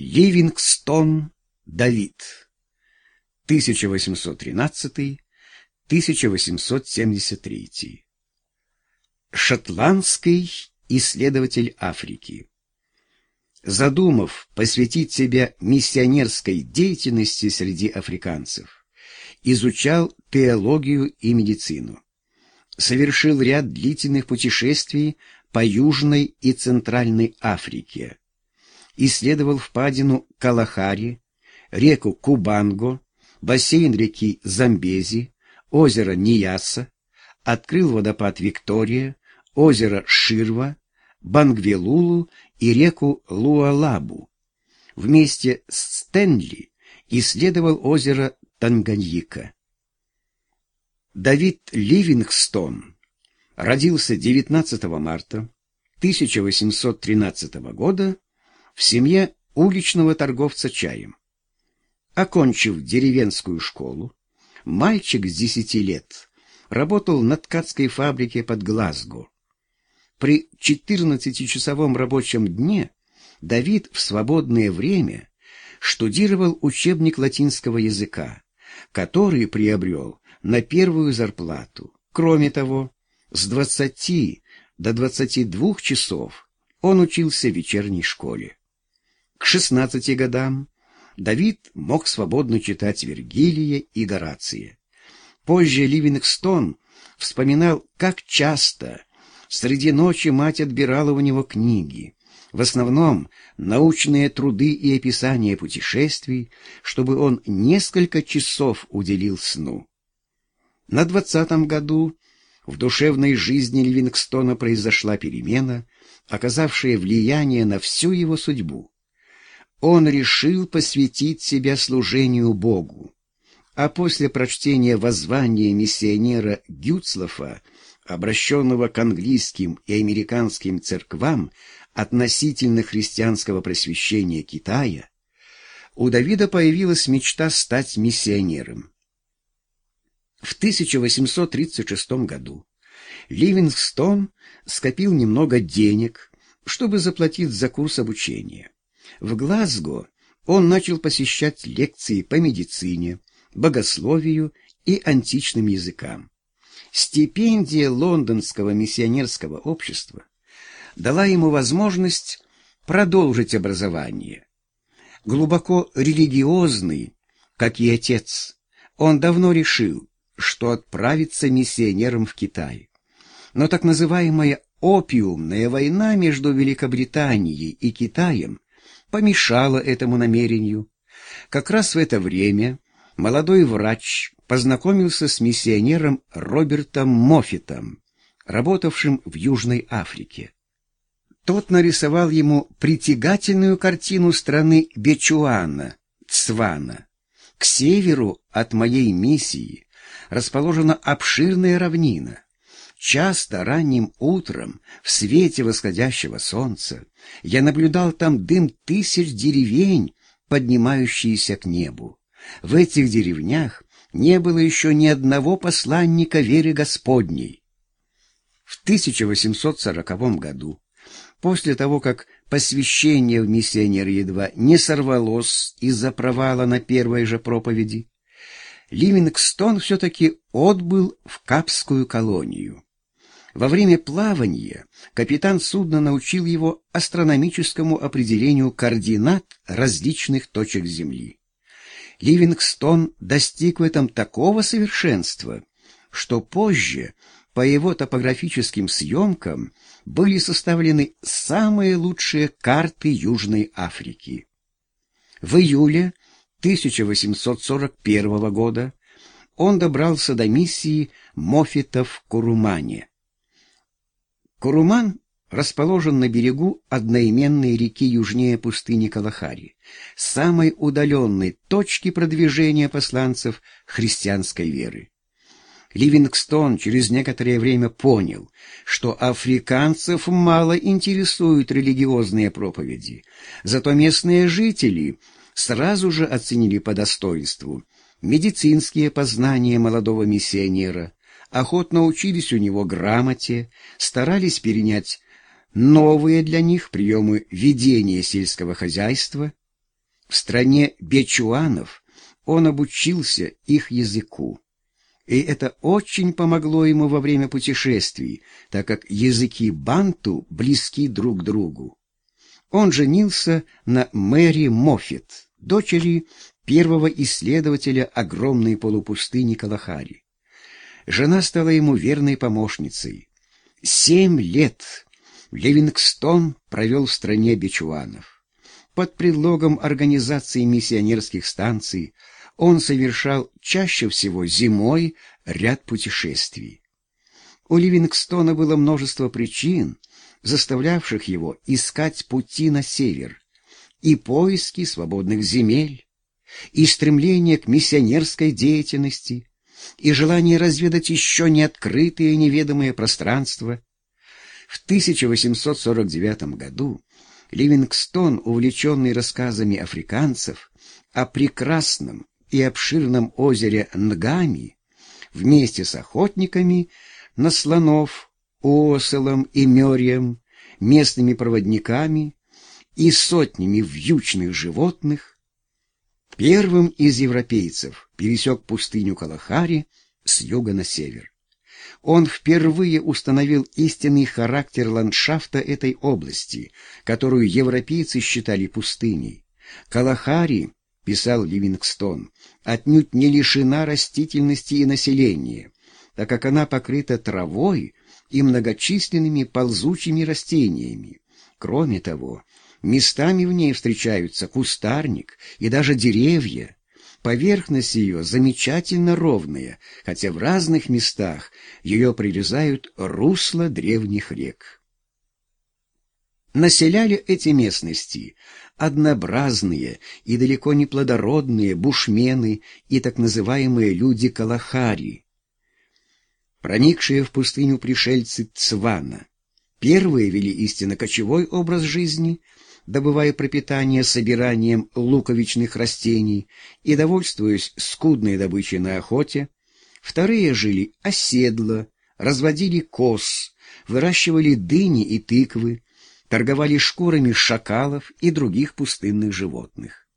Ливингстон Давид 1813-1873 Шотландский исследователь Африки Задумав посвятить себя миссионерской деятельности среди африканцев, изучал теологию и медицину. Совершил ряд длительных путешествий по Южной и Центральной Африке. Исследовал впадину Калахари, реку Кубанго, бассейн реки Замбези, озеро Нияса, открыл водопад Виктория, озеро Ширва, Бангвелулу и реку Луалабу. Вместе с Стэнли исследовал озеро Танганьика. Давид Ливингстон родился 19 марта 1813 года в семье уличного торговца чаем. Окончив деревенскую школу, мальчик с 10 лет работал на ткацкой фабрике под Глазго. При 14-часовом рабочем дне Давид в свободное время штудировал учебник латинского языка, который приобрел на первую зарплату. Кроме того, с 20 до 22 часов он учился в вечерней школе. К 16 годам Давид мог свободно читать Вергилия и Горация. Позже Ливингстон вспоминал, как часто среди ночи мать отбирала у него книги, в основном научные труды и описания путешествий, чтобы он несколько часов уделил сну. На двадцатом году в душевной жизни Ливингстона произошла перемена, оказавшая влияние на всю его судьбу. Он решил посвятить себя служению Богу, а после прочтения воззвания миссионера Гюцлофа, обращенного к английским и американским церквам относительно христианского просвещения Китая, у Давида появилась мечта стать миссионером. В 1836 году Ливингстон скопил немного денег, чтобы заплатить за курс обучения. В Глазго он начал посещать лекции по медицине, богословию и античным языкам. Стипендия Лондонского миссионерского общества дала ему возможность продолжить образование. Глубоко религиозный, как и отец, он давно решил, что отправится миссионером в Китай. Но так называемая опиумная война между Великобританией и Китаем помешала этому намерению. Как раз в это время молодой врач познакомился с миссионером Робертом Моффитом, работавшим в Южной Африке. Тот нарисовал ему притягательную картину страны Бечуана, Цвана. К северу от моей миссии расположена обширная равнина. Часто ранним утром, в свете восходящего солнца, я наблюдал там дым тысяч деревень, поднимающиеся к небу. В этих деревнях не было еще ни одного посланника веры Господней. В 1840 году, после того, как посвящение в миссионер едва не сорвалось из-за провала на первой же проповеди, Ливингстон все-таки отбыл в Капскую колонию. Во время плавания капитан судна научил его астрономическому определению координат различных точек Земли. Ливингстон достиг в этом такого совершенства, что позже по его топографическим съемкам были составлены самые лучшие карты Южной Африки. В июле 1841 года он добрался до миссии Мофита в Курумане. Куруман расположен на берегу одноименной реки южнее пустыни Калахари, самой удаленной точки продвижения посланцев христианской веры. Ливингстон через некоторое время понял, что африканцев мало интересуют религиозные проповеди, зато местные жители сразу же оценили по достоинству медицинские познания молодого миссионера, охотно учились у него грамоте, старались перенять новые для них приемы ведения сельского хозяйства. В стране бечуанов он обучился их языку. И это очень помогло ему во время путешествий, так как языки банту близки друг другу. Он женился на Мэри Моффет, дочери первого исследователя огромной полупустыни Калахари. Жена стала ему верной помощницей. Семь лет Ливингстон провел в стране бичуанов. Под предлогом организации миссионерских станций он совершал чаще всего зимой ряд путешествий. У Ливингстона было множество причин, заставлявших его искать пути на север, и поиски свободных земель, и стремление к миссионерской деятельности, и желание разведать еще не открытые неведомые пространства. В 1849 году Ливингстон, увлеченный рассказами африканцев о прекрасном и обширном озере Нгами, вместе с охотниками на слонов, оселом и мерием, местными проводниками и сотнями вьючных животных, первым из европейцев пересек пустыню Калахари с юга на север. Он впервые установил истинный характер ландшафта этой области, которую европейцы считали пустыней. Калахари, писал Ливингстон, отнюдь не лишена растительности и населения, так как она покрыта травой и многочисленными ползучими растениями. Кроме того, местами в ней встречаются кустарник и даже деревья. Поверхность ее замечательно ровная, хотя в разных местах ее прирезают русла древних рек. Населяли эти местности однообразные и далеко не плодородные бушмены и так называемые люди Калахари, проникшие в пустыню пришельцы Цвана. Первые вели истинно кочевой образ жизни, добывая пропитание собиранием луковичных растений и довольствуясь скудной добычей на охоте. Вторые жили оседло, разводили коз, выращивали дыни и тыквы, торговали шкурами шакалов и других пустынных животных.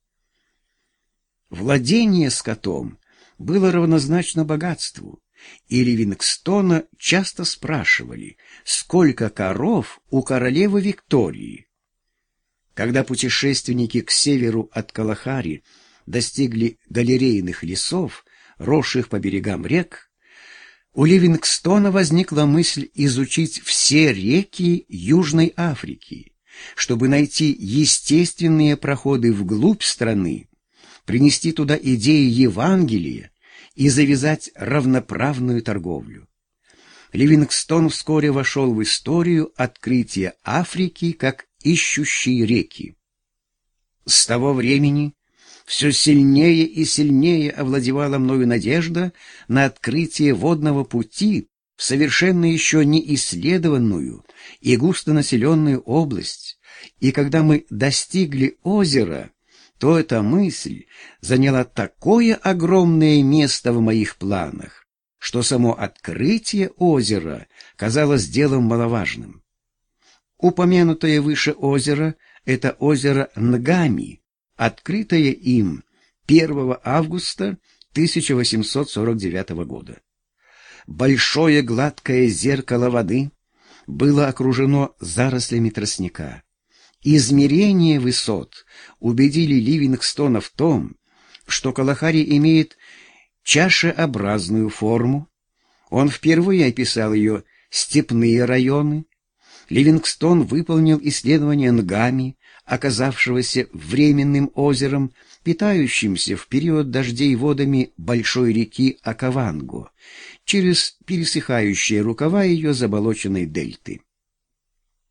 Владение скотом было равнозначно богатству, и Ливингстона часто спрашивали, сколько коров у королевы Виктории. Когда путешественники к северу от Калахари достигли галерейных лесов, росших по берегам рек, у Ливингстона возникла мысль изучить все реки Южной Африки, чтобы найти естественные проходы вглубь страны, принести туда идеи Евангелия и завязать равноправную торговлю. Ливингстон вскоре вошел в историю открытия Африки как ищущей реки. С того времени все сильнее и сильнее овладевала мною надежда на открытие водного пути в совершенно еще не исследованную и густонаселенную область, и когда мы достигли озера, то эта мысль заняла такое огромное место в моих планах, что само открытие озера казалось делом маловажным. Упомянутое выше озеро — это озеро Нгами, открытое им 1 августа 1849 года. Большое гладкое зеркало воды было окружено зарослями тростника. Измерения высот убедили Ливингстона в том, что Калахари имеет чашеобразную форму. Он впервые описал ее степные районы. Ливингстон выполнил исследование Нгами, оказавшегося временным озером, питающимся в период дождей водами большой реки Акаванго, через пересыхающие рукава ее заболоченной дельты.